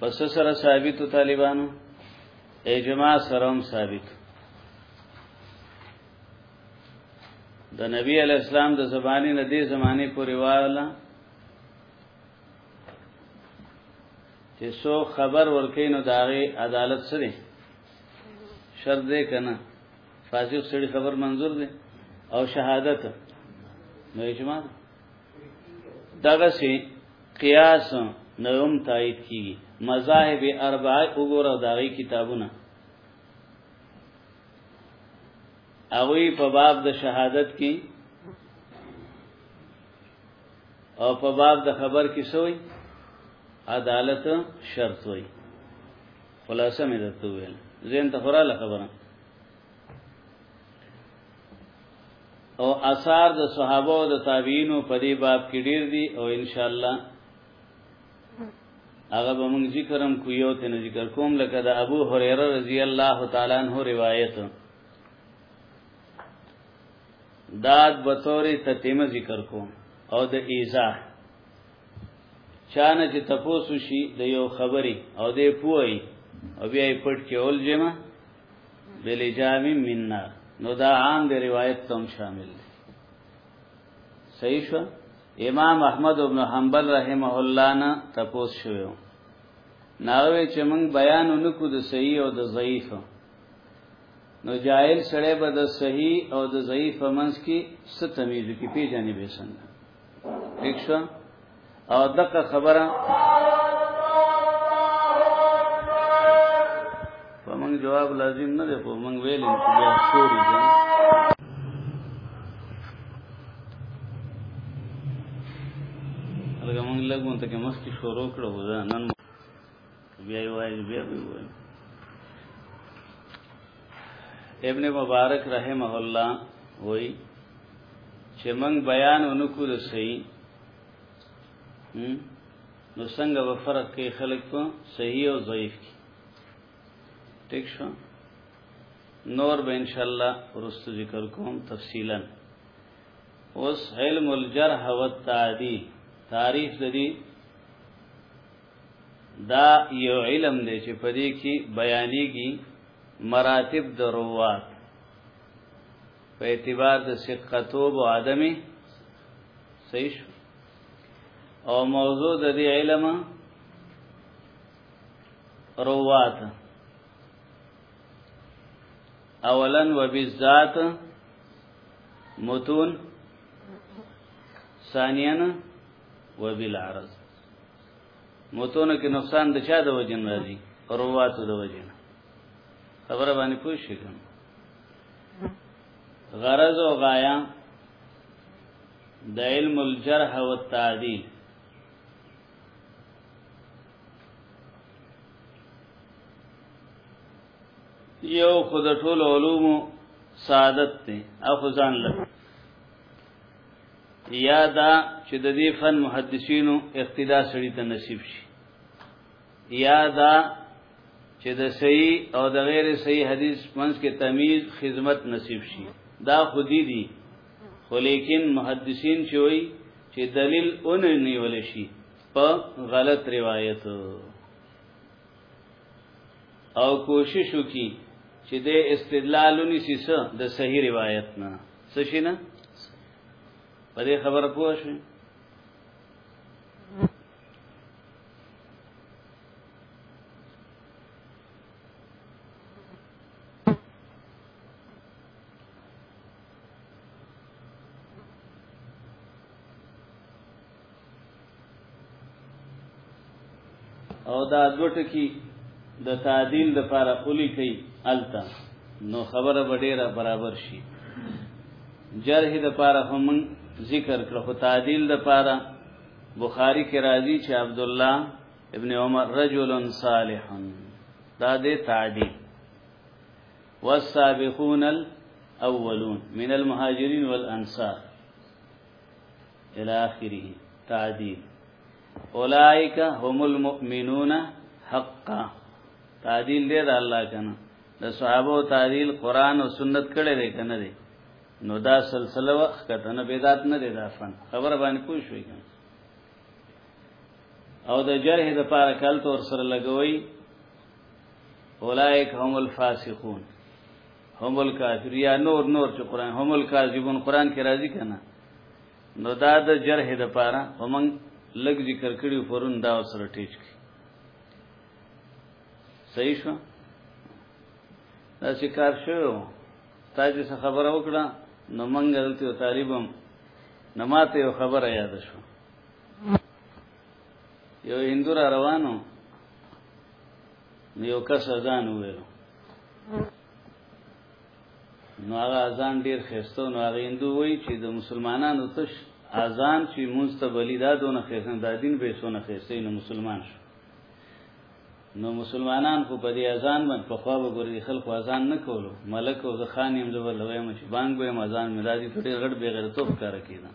پس سره ثابت طالبانو اجماع سره هم ثابت د نبی علی اسلام د زبانی نه دی زمانی پورې واله چې سو خبر ورکې نو داغه عدالت سره شر دې کنه فاسق سړي خبر منظور دی او شهادت نو اجماع دغه سي قیاس نوم تایید کی مذاهب اربعه وګوره دغه کتابونه اوی په باب د شهادت کې او په باب د خبر کې سوی عدالت شرط وي خلاصه مې درته ویل زین ته خوراله خبره او آثار د صحابه او د تابعینو په دې باب کې ډیر دي او ان شاء الله هغه به موږ ذکرم کو یو ته ذکر کوم لکه د ابو هريره رضی الله تعالی عنہ روایت داد بطور تتیمه ذکر کوم او د ایزا چانه چې تپوسو شي د یو خبري او دې پوي او بیا یې پټ کې اول جمع بل جام مننا نو دا عام د روایت تم شامل دی صحیح شو امام احمد ابن حنبل رحمه الله نه تپوس شوو ناوې چې موږ بیان نکو د صحیح او د ضعیف نو جاهل سره به د صحیح او د ضعیف منځ کې ست تمیز کې پیژنې به څنګه ٹھیک شو او دغه خبره په موږ جواب لازم نه دی په موږ ویل چې بیا شوري ده هغه موږ لګون ته کې مخکې شروع کړو ځا نن بیا وایي بیا وایي ابن مبارک رحمه الله وایي چې موږ بیان ونکو د صحیح نو څنګه به فرق کوي خلک په صحیح او ضعیف کې ټیک شو نور به ان شاء الله ورستو ذکر کوم تفصیلا اوس علم الجرح والتعدیل تعریف د دې دا یو علم دی چې په دې کې بیانېږي مراتب د روات په اعتبار د ثقتوب او عدمي صحیح او موضوع د دې علم روات اولا وبالذات متون ثانیا وبالعرض موتونه کې نقصان د چا د وجن راځي رواتو د وجن خبره باندې پوه شئ غرض او غایا د علم الجرح او التعدیل یو خود ټول علوم سعادت ته اخو ځان لپاره یادا چې د دې فن محدثینو اقتدا سړی ته نصیب شي یادا چې د صحیح او د غیر صحیح حدیث منځ کې تمیز خدمت نصیب شي دا خودی دي خو لیکن محدثین چې وایي چې دلیل اون نیول شي په غلط روایت او کوشش وکي چې د استدلال ونیسي څه د صحیح روایت نه څه شي نه په دې خبره پوه شئ او دا دوټ کی د تعدیل د پاره اولی کوي التا نو خبره وړيره برابر شي جرح د پاره هم ذکر کړو خو تعدیل د پاره بخاری کې راځي چې عبد الله ابن عمر رجل صالح دا دې تعدیل والسابقون الاولون من المهاجرين والانصار الى اخره تعدیل اولائک هم المؤمنون حقا تعدیل دې د الله کنه د صحابه تعدیل قران او سنت کړي دې کنه دې نو دا سلسله وخت کته نه بدعت نه دې دا فن خبر باندې پوه شوې کنه او د جرح د پاره کلت ور سره لګوي اولائک هم الفاسقون هم الکافر یا نور نور چې قران هم الکاذبون قران کې راځي کنه نو دا د جرح د پاره ومن لګ ذکر کړي پرون دا سره ټیچ کی صحیح شو دا چې کار شو تا چې خبره وکړه نو مونږ دلته طالبم نماته یو خبره یاد شو یو هندو را روانو یو کس اذان وویل نو هغه اذان ډیر خسته نو هغه هندو وایي چې د مسلمانانو تش اذان چې مونږ ته بلی دا دونه خسته دا دین به سونه خسته نو مسلمان شو نو مسلمانان خو په دې اذان باندې په خوا وګوري خلکو اذان نه کولو ملک او ځخان یې مزور لوي مچ بانګ به اذان ملادي ټول غړ بغیر توپ کار کیدل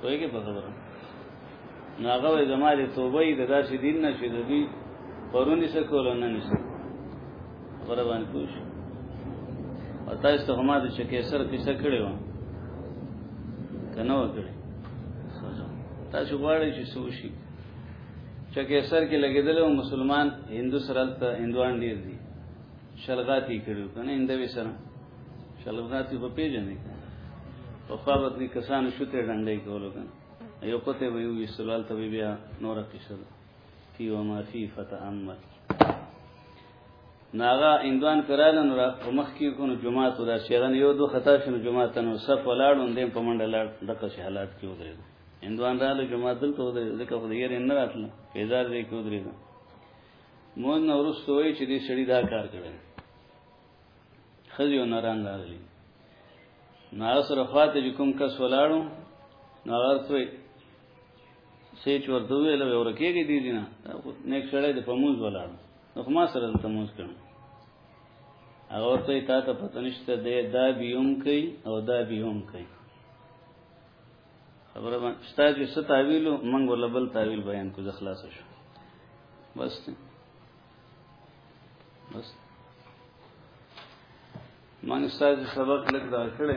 پوهېږې په خبره نو هغه وایي زما د توبه یې د داسې دین نه چې د دوی پرون یې څه کول او نن یې څه خبره باندې پوه شو او تاسو ته ما د چې کیسر کیسه کړې وه که نه وه کړې تاسو غواړئ چې څه وشي چې کیسر کې لګېدلی و مسلمان هندو سره هلته هندوان ډېر دي شلغاتی کړو کنه اندوي سره شلغاتی په پیژنې په خپل دې کسان شته ډنډې کولو کنه یو پته وی وی سوال ته بیا نور قصه فی و ما فی فتامل ناغا اندوان کراله نو په مخ کې کو نو جمعه ته دا شیغن یو دو خطا شنو جمعه ته نو صف ولاړ اون دیم په منډه لاړ دغه شی حالات کې ودرې اندوان رااله جمعه دلته ودرې ځکه خو یې نه راتله پیزار دې کې ودرې مون نو ورسته وای چې دې سړی دا کار کړی خزیو ناران راغلی نو سره فاته چې کوم کس ولاړو نو ورته سې چې ورته ویل ورکیږي دي دینه نیک سړی د پموز ولاړو نو ما سره د تموز کړم هغه ورته تا ته پته نشته دی دا بیوم کوي او دا بیوم کوي خبره باندې استاد یې ست تعویل مونږ ولا بل تعویل بیان کو ځخلاص شو بس ته بس مونږ استاد سبق لګ دا کړې